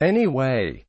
Anyway,